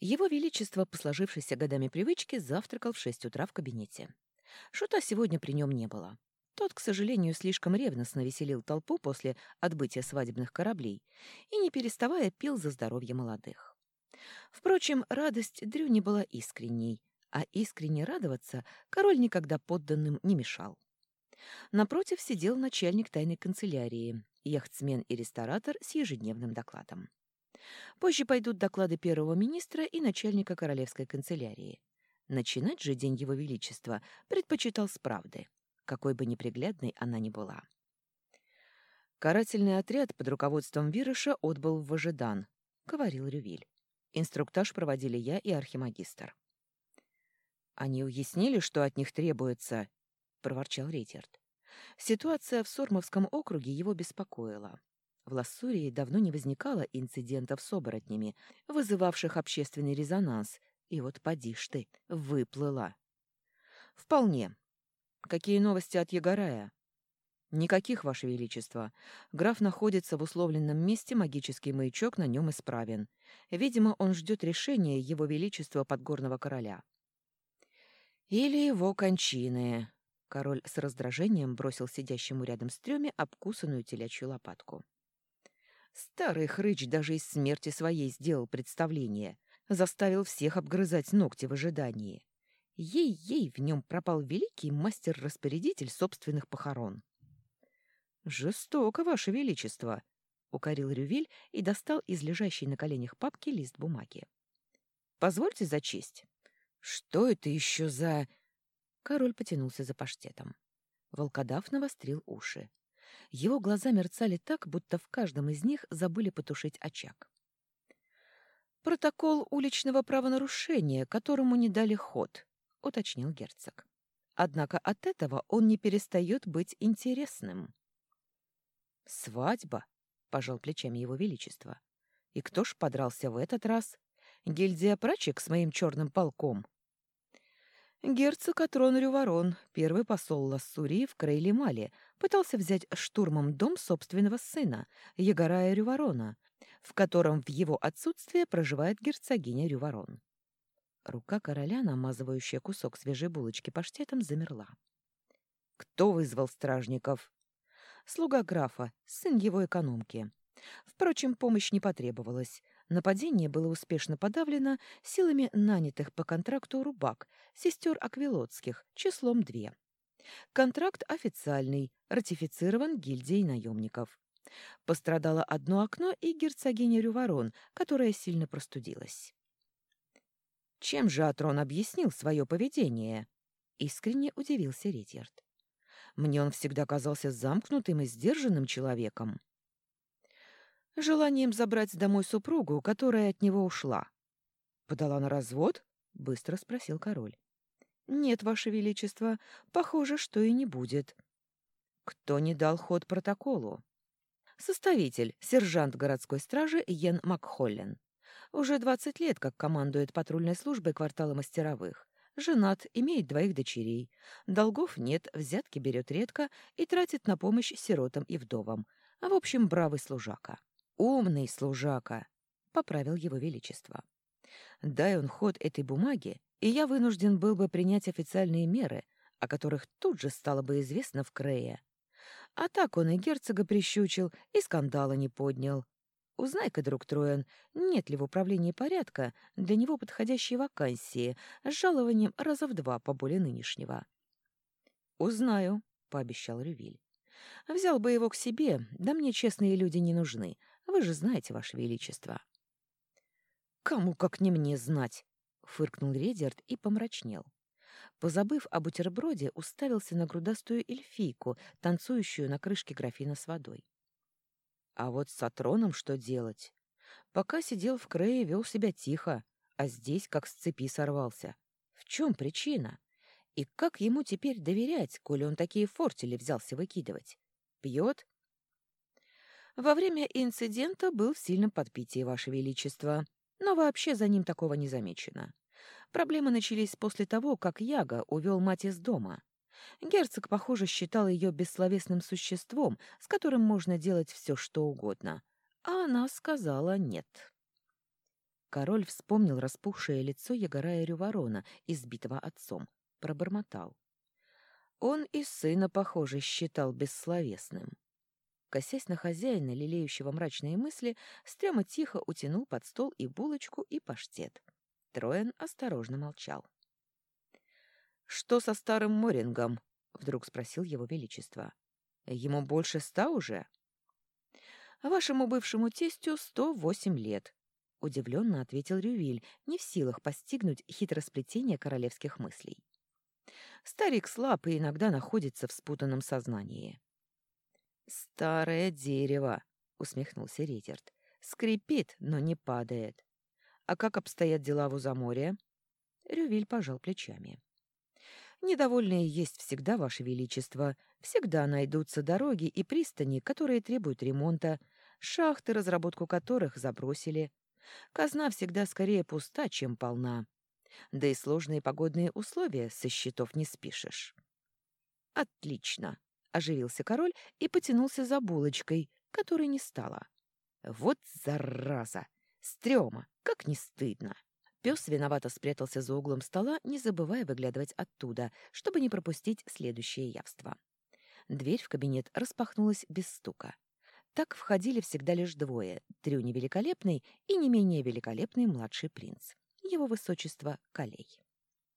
Его Величество, по сложившейся годами привычки, завтракал в шесть утра в кабинете. Шута сегодня при нем не было. Тот, к сожалению, слишком ревностно веселил толпу после отбытия свадебных кораблей и, не переставая, пил за здоровье молодых. Впрочем, радость Дрю не была искренней, а искренне радоваться король никогда подданным не мешал. Напротив сидел начальник тайной канцелярии, яхтсмен и ресторатор с ежедневным докладом. Позже пойдут доклады первого министра и начальника королевской канцелярии. Начинать же День Его Величества предпочитал с правды какой бы неприглядной она ни была. «Карательный отряд под руководством Вирыша отбыл в Вожедан», — говорил Рювиль. Инструктаж проводили я и архимагистр. «Они уяснили, что от них требуется?» — проворчал Рейтерт. Ситуация в Сормовском округе его беспокоила. В Лассурии давно не возникало инцидентов с оборотнями, вызывавших общественный резонанс, и вот поди ж ты, выплыла. «Вполне. Какие новости от Егорая? Никаких, Ваше Величество. Граф находится в условленном месте, магический маячок на нем исправен. Видимо, он ждет решения Его Величества Подгорного Короля. Или его кончины. Король с раздражением бросил сидящему рядом с трёме обкусанную телячью лопатку. Старый хрыч даже из смерти своей сделал представление, заставил всех обгрызать ногти в ожидании. Ей-ей в нем пропал великий мастер-распорядитель собственных похорон. «Жестоко, Ваше Величество!» — укорил Рювиль и достал из лежащей на коленях папки лист бумаги. «Позвольте зачесть». «Что это еще за...» Король потянулся за паштетом. Волкодав навострил уши. Его глаза мерцали так, будто в каждом из них забыли потушить очаг. «Протокол уличного правонарушения, которому не дали ход», уточнил герцог. Однако от этого он не перестает быть интересным. «Свадьба?» — пожал плечами его величество. «И кто ж подрался в этот раз? Гильдия прачек с моим черным полком?» Герцог Атрон Рюворон, первый посол Лассурии в Крейле-Мале, пытался взять штурмом дом собственного сына, Егорая Рюворона, в котором в его отсутствие проживает герцогиня Рюворон. Рука короля, намазывающая кусок свежей булочки паштетом, замерла. «Кто вызвал стражников?» «Слуга графа, сын его экономки». Впрочем, помощь не потребовалась. Нападение было успешно подавлено силами нанятых по контракту рубак, сестер Аквилотских, числом две. Контракт официальный, ратифицирован гильдией наемников. Пострадало одно окно и герцогиня Рюворон, которая сильно простудилась. Чем же Атрон объяснил свое поведение? Искренне удивился Ридьярд. Мне он всегда казался замкнутым и сдержанным человеком. Желанием забрать домой супругу, которая от него ушла. Подала на развод? Быстро спросил король. Нет, Ваше Величество, похоже, что и не будет. Кто не дал ход протоколу? Составитель, сержант городской стражи Йен Макхоллен. Уже двадцать лет, как командует патрульной службой квартала мастеровых. Женат, имеет двоих дочерей. Долгов нет, взятки берет редко и тратит на помощь сиротам и вдовам. В общем, бравый служака. «Умный служака», — поправил его величество. «Дай он ход этой бумаге, и я вынужден был бы принять официальные меры, о которых тут же стало бы известно в Крее. А так он и герцога прищучил, и скандала не поднял. Узнай-ка, друг Троян, нет ли в управлении порядка для него подходящей вакансии с жалованием раза в два поболее нынешнего. «Узнаю», — пообещал Рювиль. «Взял бы его к себе, да мне честные люди не нужны. Вы же знаете, Ваше Величество». «Кому, как не мне, знать?» — фыркнул Редерт и помрачнел. Позабыв о бутерброде, уставился на грудастую эльфийку, танцующую на крышке графина с водой. А вот с Атроном что делать? Пока сидел в Крее, вел себя тихо, а здесь как с цепи сорвался. В чем причина? И как ему теперь доверять, коли он такие фортели взялся выкидывать? Пьет? Во время инцидента был в сильном подпитии, Ваше Величество, но вообще за ним такого не замечено. Проблемы начались после того, как Яга увел мать из дома. Герцог, похоже, считал ее бессловесным существом, с которым можно делать все, что угодно. А она сказала «нет». Король вспомнил распухшее лицо Ягорая Рюворона, избитого отцом, пробормотал. Он и сына, похоже, считал бессловесным. Косясь на хозяина, лелеющего мрачные мысли, Стрёма тихо утянул под стол и булочку, и паштет. Троен осторожно молчал. «Что со старым Морингом?» — вдруг спросил его величество. «Ему больше ста уже?» «Вашему бывшему тестю сто восемь лет», — удивленно ответил Рювиль, не в силах постигнуть хитросплетение королевских мыслей. Старик слаб и иногда находится в спутанном сознании. «Старое дерево», — усмехнулся Ридерт. «Скрипит, но не падает. А как обстоят дела в Узаморе?» Рювиль пожал плечами. «Недовольные есть всегда, Ваше Величество. Всегда найдутся дороги и пристани, которые требуют ремонта, шахты, разработку которых забросили. Казна всегда скорее пуста, чем полна. Да и сложные погодные условия со счетов не спишешь». «Отлично!» — оживился король и потянулся за булочкой, которой не стало. «Вот зараза! Стрёма! Как не стыдно!» Пес виновато спрятался за углом стола, не забывая выглядывать оттуда, чтобы не пропустить следующее явство. Дверь в кабинет распахнулась без стука. Так входили всегда лишь двое — Трюни Великолепный и не менее великолепный младший принц. Его высочество Калей.